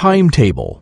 timetable.